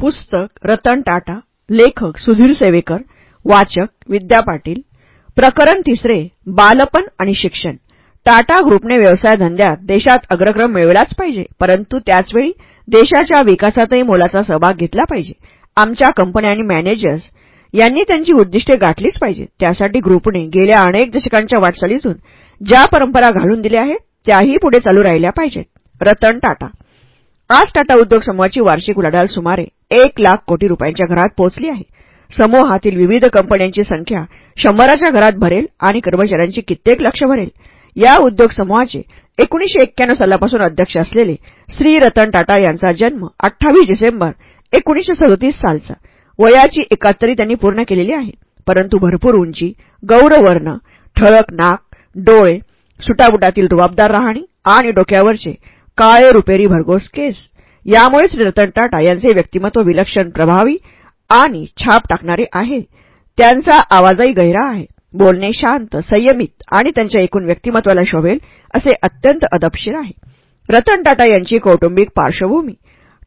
पुस्तक रतन टाटा लेखक सुधीर सेवेकर वाचक विद्या पाटील प्रकरण तिसरे बालपण आणि शिक्षण. टाटा ग्रुपने व्यवसाय धंद्यात देशात अग्रक्रम मिळवलाच पाहिजे परंतु त्याचवेळी देशाच्या विकासातही मोलाचा सहभाग घेतला पाहिजे. आमच्या कंपन्या आणि मॅनेजर्स यांनी त्यांची उद्दिष्टे गाठलीच पाहिजेत त्यासाठी ग्रुपने गेल्या अनेक दशकांच्या वाटचालीतून ज्या परंपरा घालून दिल्या आहेत त्याही पुढे चालू राहिल्या पाहिजेत. रतन टाटा. आज टाटा उद्योग समूहाची वार्षिक उलाढाल सुमारे एक लाख कोटी रुपयांच्या घरात पोहोचली आहे. समूहातील विविध कंपन्यांची संख्या शंभराच्या घरात भरेल आणि कर्मचाऱ्यांची कित्येक लक्ष भरेल. या उद्योग समूहाचे एकोणीशे एक्क्याण्णव सालापासून अध्यक्ष असलेले श्री रतन टाटा यांचा जन्म अठ्ठावीस डिसेंबर एकोणीशे सदोतीस सालचा. वयाची एकाहत्तरी त्यांनी पूर्ण केलेली आहे. परंतु भरपूर उंची गौरवर्ण ठळक नाक डोळे सुटाबुटातील रुबाबदार राहणी आणि डोक्यावरचे काळे रुपेरी भरघोस केस? यामुळेच रतन टाटा यांचे व्यक्तिमत्व विलक्षण प्रभावी आणि छाप टाकणारे आहे. त्यांचा आवाजही गहिरा आहे. बोलणे शांत संयमित आणि त्यांच्या एकूण व्यक्तिमत्वाला शोभेल असे अत्यंत अदपशीर आहे. रतन टाटा यांची कौटुंबिक पार्श्वभूमी.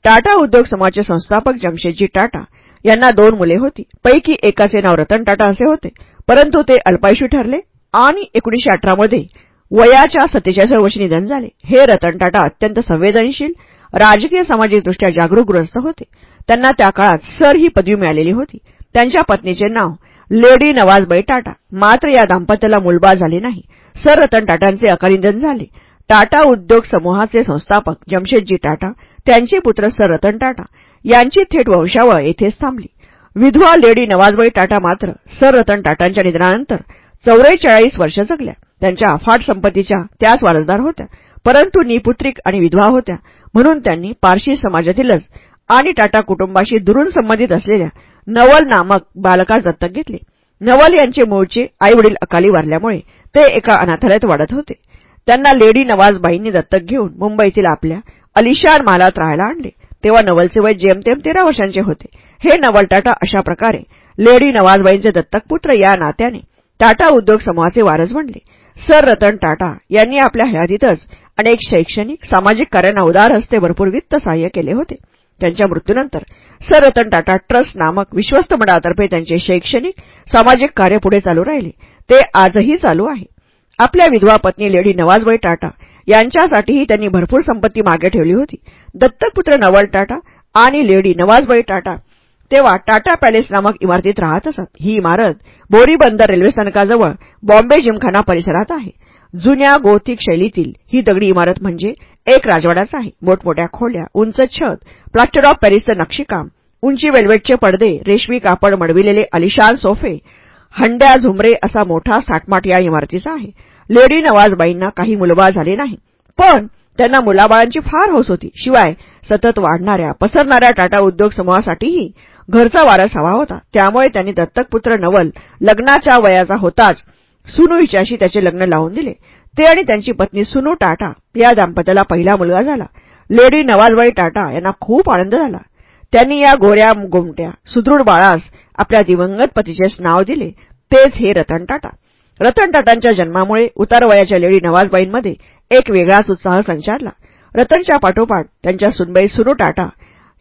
टाटा उद्योग समाजचे संस्थापक जमशेदजी टाटा यांना दोन मुले होती. पैकी एकाचे नाव रतन टाटा असे होते. परंतु ते अल्पायुषी ठरले आणि एकोणीशे अठरामध्ये वयाच्या सत्तेचाळीस वर्षी निधन झाले. हे रतन टाटा अत्यंत संवेदनशील राजकीय सामाजिकदृष्ट्या जागरूक ग्रस्त होते. त्यांना त्या काळात सर ही पदवी मिळालेली होती. त्यांच्या पत्नीचे नाव लेडी नवाजबाई टाटा. मात्र या दाम्पत्याला मुलबा झाले नाही. सर रतन टाटांचे अकाली निधन झाले. टाटा उद्योग समूहाचे संस्थापक जमशेदजी टाटा त्यांचे पुत्र सर रतन टाटा यांची थेट वंशावळ येथेच थांबली. विधवा लेडी नवाजबाई टाटा मात्र सर रतन टाटांच्या निधनानंतर चौवेचाळीस वर्ष जगल्या. त्यांच्या अफाट संपत्तीच्या त्याच वारसदार होत्या. परंतु निपुत्रिक आणि विधवा होत्या. म्हणून त्यांनी पारशी समाजातीलच आणि टाटा कुटुंबाशी दुरून संबंधित असलेल्या नवल नामक बालकास दत्तक घेतले. नवल यांचे मूळचे आईवडील अकाली वारल्यामुळे ते एका अनाथालयात वाढत होते. त्यांना लेडी नवाजबाईंनी दत्तक घेऊन मुंबईतील आपल्या अलिशान मालात राहायला आणले. तेव्हा नवलचे वय जेमतेम तेरा वर्षांचे होते. हे नवल टाटा अशा प्रकारे लेडी नवाजबाईंचे दत्तक पुत्र या नात्याने टाटा उद्योग समूहाचे वारस बनले. सर रतन टाटा यांनी आपल्या हयातीतच अनेक शैक्षणिक सामाजिक कार्यांना उदार हस्ते भरपूर वित्त सहाय्य केले होते. त्यांच्या मृत्यूनंतर सर रतन टाटा ट्रस्ट नामक विश्वस्त मंडळातर्फे त्यांचे शैक्षणिक सामाजिक कार्य पुढे चालू राहिले. ते आजही चालू आहे. आपल्या विधवा पत्नी लेडी नवाजबाई टाटा यांच्यासाठीही त्यांनी भरपूर संपत्ती मागे ठेवली होती. दत्तकपुत्र नवल टाटा आणि लेडी नवाजबाई टाटा तेव्हा टाटा पॅलेस नामक इमारतीत राहत असत. ही इमारत बोरीबंदर रेल्वे स्थानकाजवळ बॉम्बे जिमखाना परिसरात आहे. जुन्या गोथिक शैलीतील ही दगडी इमारत म्हणजे एक राजवाडाच आहे. मोठमोठ्या खोल्या उंच छत प्लास्टर ऑफ पॅरिसचं नक्षीकाम उंची वेल्वेटचे पडदे रेशमी कापड मडविलेले अलिशान सोफे हंड्या झुमरे असा मोठा साठमाट या इमारतीचा आहे. लेडी नवाजबाईंना काही मुलबा झाले नाही. पण त्यांना मुलाबाळांची फार हौस होती. शिवाय सतत वाढणाऱ्या पसरणाऱ्या टाटा उद्योग समूहासाठीही घरचा वारस हवा होता. त्यामुळे त्यांनी दत्तकपुत्र नवल लग्नाच्या वयाचा होताच सुनू हिच्याशी त्याचे लग्न लावून दिले. ते आणि त्यांची पत्नी सुनू टाटा या दाम्पत्याला पहिला मुलगा झाला. लेडी नवाजबाई टाटा यांना खूप आनंद झाला. त्यांनी या गोऱ्या गोमट्या सुदृढ बाळास आपल्या दिवंगत पतीचेच नाव दिले. तेच हे रतन टाटा. रतन टाटांच्या जन्मामुळे उतारवयाच्या लेडी नवाजबाईंमध्ये एक वेगळाच उत्साह संचारला. रतनच्या पाठोपाठ त्यांच्या सुनबाई सुनू टाटा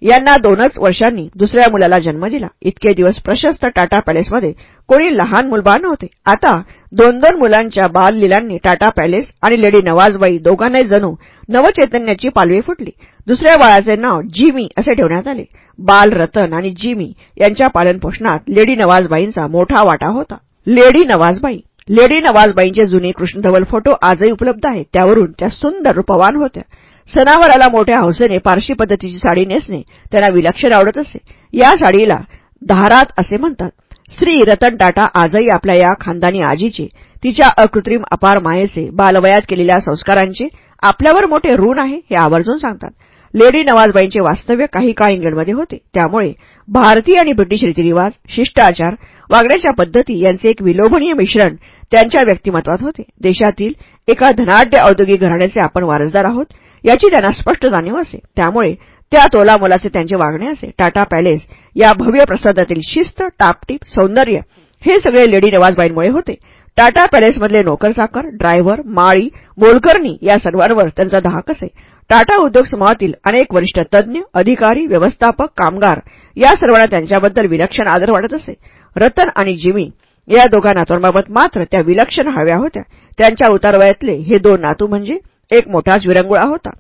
यांना दोनच वर्षांनी दुसऱ्या मुलाला जन्म दिला. इतके दिवस प्रशस्त टाटा पॅलेसमध्ये कोणी लहान मुलबा नव्हते. आता दोन दोन मुलांच्या बाललीलांनी टाटा पॅलेस आणि लेडी नवाजबाई दोघांनाही जणू नवचैतन्याची पालवी फुटली. दुसऱ्या बाळाचे नाव जिमी असे ठेवण्यात आले. बाल रतन आणि जिमी यांच्या पालनपोषणात लेडी नवाजबाईंचा मोठा वाटा होता. लेडी नवाजबाई लेडी नवाजबाईंचे जुने कृष्णधवल फोटो आजही उपलब्ध आहेत. त्यावरून त्या सुंदर रूपवान होत्या. सणावाराला मोठ्या हौसेने पारशी पद्धतीची साडी नेसणे त्यांना विलक्षण आवडत असे. या साडीला धारात असे म्हणतात श्री रतन टाटा आजही आपल्या या खानदानी आजीचे तिच्या अकृत्रिम अपार मायेचे बालवयात केलेल्या संस्कारांचे आपल्यावर मोठे ऋण आहे हे आवर्जून सांगतात. लेडी नवाजबाईंचे वास्तव्य काही काळ इंग्लंडमध्ये होते. त्यामुळे भारतीय आणि ब्रिटिश रीतिरिवाज शिष्टाचार वागण्याच्या पद्धती यांचे एक विलोभनीय मिश्रण त्यांच्या व्यक्तिमत्वात होते. देशातील एका धनाढ्य औद्योगिक घराण्याचे आपण वारसदार आहोत याची त्यांना स्पष्ट जाणीव असे. त्यामुळे त्या तोलामोलाचे त्यांचे वागणे असे. टाटा पॅलेस या भव्य प्रसादातील शिस्त टापटीप सौंदर्य हे सगळे लेडी नवाजबाईंमुळे होते. टाटा पॅलेसमधले नोकरसाकर ड्रायव्हर माळी मोलकर्णी या सर्वांवर त्यांचा धाक असे. टाटा उद्योग समूहातील अनेक वरिष्ठ तज्ज्ञ अधिकारी व्यवस्थापक कामगार या सर्वांना त्यांच्याबद्दल विलक्षण आदर वाटत असे. रतन आणि जिमी या दोघा नातूंबाबत मात्र त्या विलक्षण हव्या होत्या. त्यांच्या उतारवयातले हे दोन नातू म्हणजे एक मोठाच विरंगुळा होता.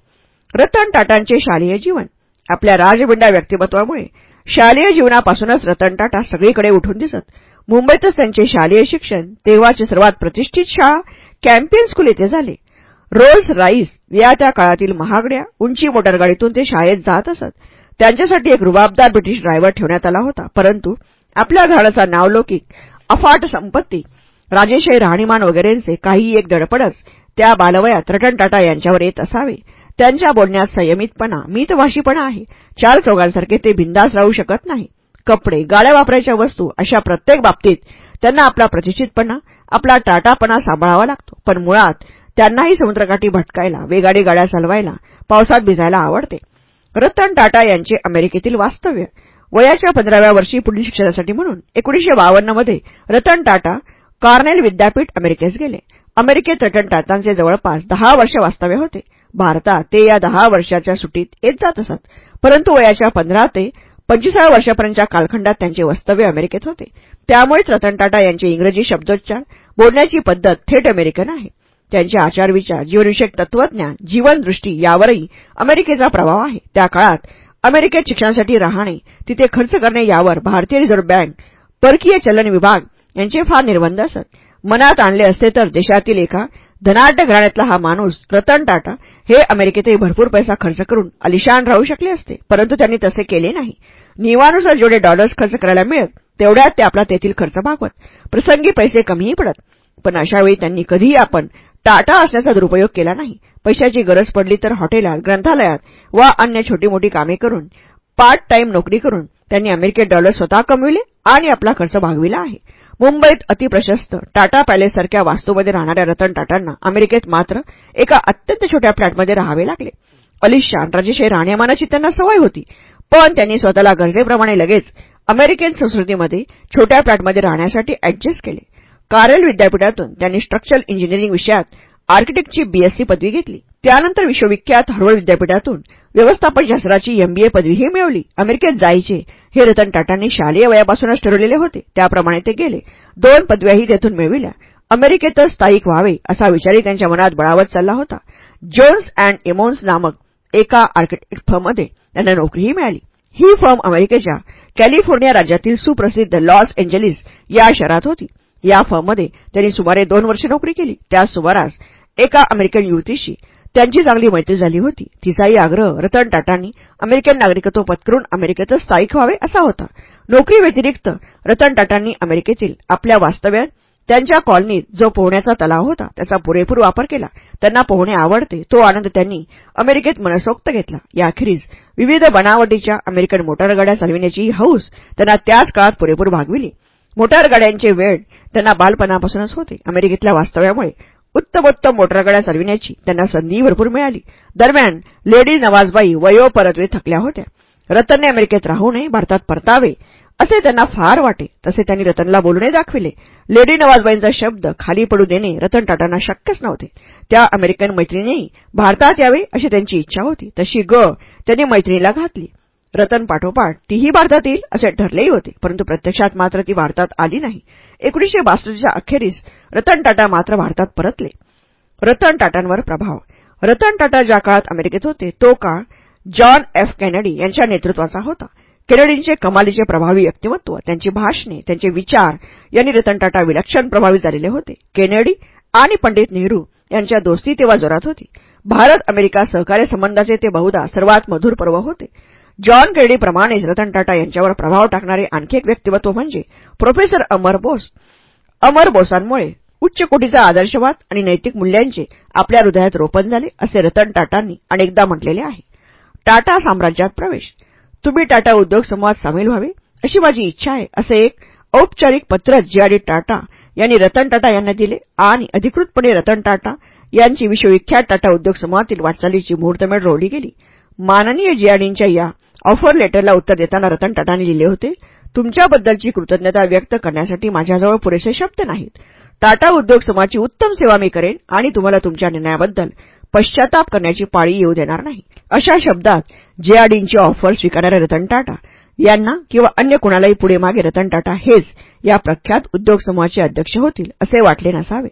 रतन टाटांचे शालेय जीवन. आपल्या राजबिंडा व्यक्तिमत्वामुळे शालेय जीवनापासूनच रतन टाटा सगळीकडे उठून दिसत. मुंबईतच त्यांचे शालेय शिक्षण तेव्हाची सर्वात प्रतिष्ठित शाळा कॅम्पियन स्कूल येथे झाले. रोल्स राईस या त्या काळातील महागड्या उंची मोटारगाडीतून ते शाळेत जात असत. त्यांच्यासाठी एक रुबाबदार ब्रिटिश ड्रायव्हर ठेवण्यात आला होता. परंतु आपल्या घराचा नावलौकिक अफाट संपत्ती राजेशाही राहणीमान वगैरेंचे काही एक दडपडच त्या बालवयात रतन टाटा यांच्यावर येत असावे. त्यांच्या बोलण्यात संयमितपणा मितभाषीपणा आहे. चार चौघांसारखे ते बिंदास राहू शकत नाही. कपडे गाड्या वापरायच्या वस्तू अशा प्रत्येक बाबतीत त्यांना आपला प्रतिष्ठितपणा आपला टाटापणा सांभाळावा लागतो. पण मुळात त्यांनाही समुद्रकाठी भटकायला वेगाडी गाड्या चालवायला पावसात भिजायला आवडते. रतन टाटा यांचे अमेरिकेतील वास्तव्य. वयाच्या पंधराव्या वर्षी पुढील शिक्षणासाठी म्हणून एकोणीशे बावन्नमध्ये रतन टाटा कार्नेल विद्यापीठ अमेरिकेस गेले. अमेरिकेत रतन टाटांचे जवळपास दहा वर्ष वास्तव्य होते. भारतात ते या दहा वर्षाच्या सुटीत येत जात असत. परंतु वयाच्या पंधरा ते पंचवीसाव्या वर्षापर्यंतच्या कालखंडात त्यांचे वास्तव्य अमेरिकेत होते. त्यामुळेच रतन टाटा यांचे इंग्रजी शब्दोच्चार बोलण्याची पद्धत थेट अमेरिकन आहे. त्यांचे आचारविचार जीवनविषयक तत्वज्ञान जीवनदृष्टी यावरही अमेरिकेचा प्रभाव आहे. त्या काळात अमेरिकेत शिक्षणासाठी राहणे तिथे खर्च करणे यावर भारतीय रिझर्व्ह बँक परकीय चलन विभाग यांचे फार निर्बंध असत. मनात आणले असते तर देशातील एका धनाढ्य घराण्यातला हा माणूस रतन टाटा हे अमेरिकेतही भरपूर पैसा खर्च करून अलिशान राहू शकले असते. परंतु त्यांनी तसे केले नाही. नियमानुसार जेवढे डॉलर्स खर्च करायला मिळत तेवढ्यात ते आपला तेथील खर्च भागवत. प्रसंगी पैसे कमीही पडत. पण अशावेळी त्यांनी कधीही आपण टाटा असण्याचा दुरुपयोग केला नाही. पैशाची गरज पडली तर हॉटेलात ग्रंथालयात वा अन्य छोटी मोठी कामे करून पार्ट टाइम नोकरी करून त्यांनी अमेरिकेत डॉलर स्वतः कमविले आणि आपला खर्च भागविला आहे. मुंबईत अतिप्रशस्त टाटा पॅलेससारख्या वास्तूमध्ये राहणाऱ्या रतन टाटांना अमेरिकेत मात्र एका अत्यंत छोट्या फ्लॅटमध्ये राहावे लागले. अलिशान राजेशाही राहण्यामानाची त्यांना सवय होती. पण त्यांनी स्वतःला गरजेप्रमाणे लगेच अमेरिकन संस्कृतीमध्ये छोट्या फ्लॅटमध्ये राहण्यासाठी अॅडजस्ट केले. कारेल विद्यापीठातून त्यांनी स्ट्रक्चरल इंजिनिअरिंग विषयात आर्किटेक्टची बीएससी पदवी घेतली. त्यानंतर विश्वविख्यात हार्वर्ड विद्यापीठातून व्यवस्थापनशास्त्राची एमबीए पदवीही मिळवली. अमेरिकेत जायचे हे रतन टाटांनी शालेय वयापासूनच ठरवलेले होते. त्याप्रमाणे ते गेले. दोन पदव्याही तेथून मिळविल्या. अमेरिकेतच स्थायिक व्हावे असा विचारही त्यांच्या मनात बळावत चालला होता. जोन्स अँड इमोन्स नामक एका आर्किटेक्ट फर्ममध्ये त्यांना नोकरीही मिळाली. ही फर्म अमेरिकेच्या कॅलिफोर्निया राज्यातील सुप्रसिद्ध लॉस एंजलिस या शहरात होती. या फर्ममध्ये त्यांनी सुमारे दोन वर्ष नोकरी केली. त्या सुमारास एका अमेरिकन युवतीशी. त्यांची चांगली मैत्री झाली होती. तिचाही आग्रह रतन टाटांनी अमेरिकन नागरिकत्व पत्करून अमेरिकेतच स्थायिक व्हावे असा होता. नोकरी व्यतिरिक्त रतन टाटांनी अमेरिकेतील आपल्या वास्तव्यात त्यांच्या कॉलनीत जो पोहण्याचा तलाव होता त्याचा पुरेपूर वापर केला. त्यांना पोहणे आवडते तो आनंद त्यांनी अमेरिकेत मनसोक्त घेतला. याखेरीज विविध बनावटीच्या अमेरिकन मोटारगाड्या चालविण्याची हौस त्यांना त्याच काळात पुरेपूर भागविली. मोटारगाड्यांचे वेळ त्यांना बालपणापासूनच होते. अमेरिकेतल्या वास्तव्यामुळे उत्तमोत्तम मोटारगाड्या चालविण्याची त्यांना संधी भरपूर मिळाली. दरम्यान लेडी नवाजबाई वयोपरत्वे थकल्या होत्या. रतनने अमेरिकेत राहू नये भारतात परतावे असे त्यांना फार वाटे. तसे त्यांनी रतनला बोलूने दाखविले. लेडी नवाजबाईंचा शब्द खाली पडू देणे रतन टाटांना शक्यच नव्हते. त्या अमेरिकन मैत्रिणीही भारतात यावे अशी त्यांची इच्छा होती. तशी ग त्यांनी मैत्रिणीला घातली. रतन पाठोपाठ तीही भारतात येईल असे ठरलेही होते. परंतु प्रत्यक्षात मात्र ती भारतात आली नाही. एकोणीशे बासष्टच्या अखेरीस रतन टाटा मात्र भारतात परतले. रतन टाटांवर प्रभाव. रतन टाटा ज्या काळात अमेरिकेत होते तो काळ जॉन एफ केनेडी यांच्या नेतृत्वाचा होता. केनेडींचे कमालीचे प्रभावी व्यक्तिमत्व त्यांची भाषणे त्यांचे विचार यांनी रतन टाटा विलक्षण प्रभावी झालेले होते. केनेडी आणि पंडित नेहरू यांच्या दोस्ती तेव्हा जोरात होती. भारत अमेरिका सहकार्य संबंधाचे ते बहुधा सर्वात मधुर पर्व होते. जॉन केनेडीप्रमाणेच रतन टाटा यांच्यावर प्रभाव टाकणारे आणखी एक व्यक्तिमत्व म्हणजे प्रोफेसर अमर बोस. अमर बोसांमुळे उच्च कोटीचा आदर्शवाद आणि नैतिक मूल्यांचे आपल्या हृदयात रोपण झाले असे रतन टाटांनी अनेकदा म्हटलेले आहे. टाटा साम्राज्यात प्रवेश. तुम्ही टाटा उद्योग समूहात सामील व्हावे अशी माझी इच्छा आहे असे एक औपचारिक पत्र जीआरडी टाटा यांनी रतन टाटा यांना दिले. आणि अधिकृतपणे रतन टाटा यांची विश्वविख्यात टाटा उद्योग समूहातील वाटचालीची मुहूर्तमेढ रोवली गेली. माननीय जीआरडींच्या या ऑफर लेटरला उत्तर देताना रतन टाटांनी लिहिले होते तुमच्याबद्दलची कृतज्ञता व्यक्त करण्यासाठी माझ्याजवळ पुरेसे शब्द नाहीत. टाटा उद्योग समाजाची उत्तम सेवा मी करेन आणि तुम्हाला तुमच्या निर्णयाबद्दल पश्चाताप करण्याची पाळी येऊ देणार नाही. अशा शब्दात जेआरडींची ऑफर स्वीकारणाऱ्या रतन टाटा यांना किंवा अन्य कुणालाही पुढे मागे रतन टाटा हेच या प्रख्यात उद्योग समूहाचे अध्यक्ष होतील असे वाटले नसावे.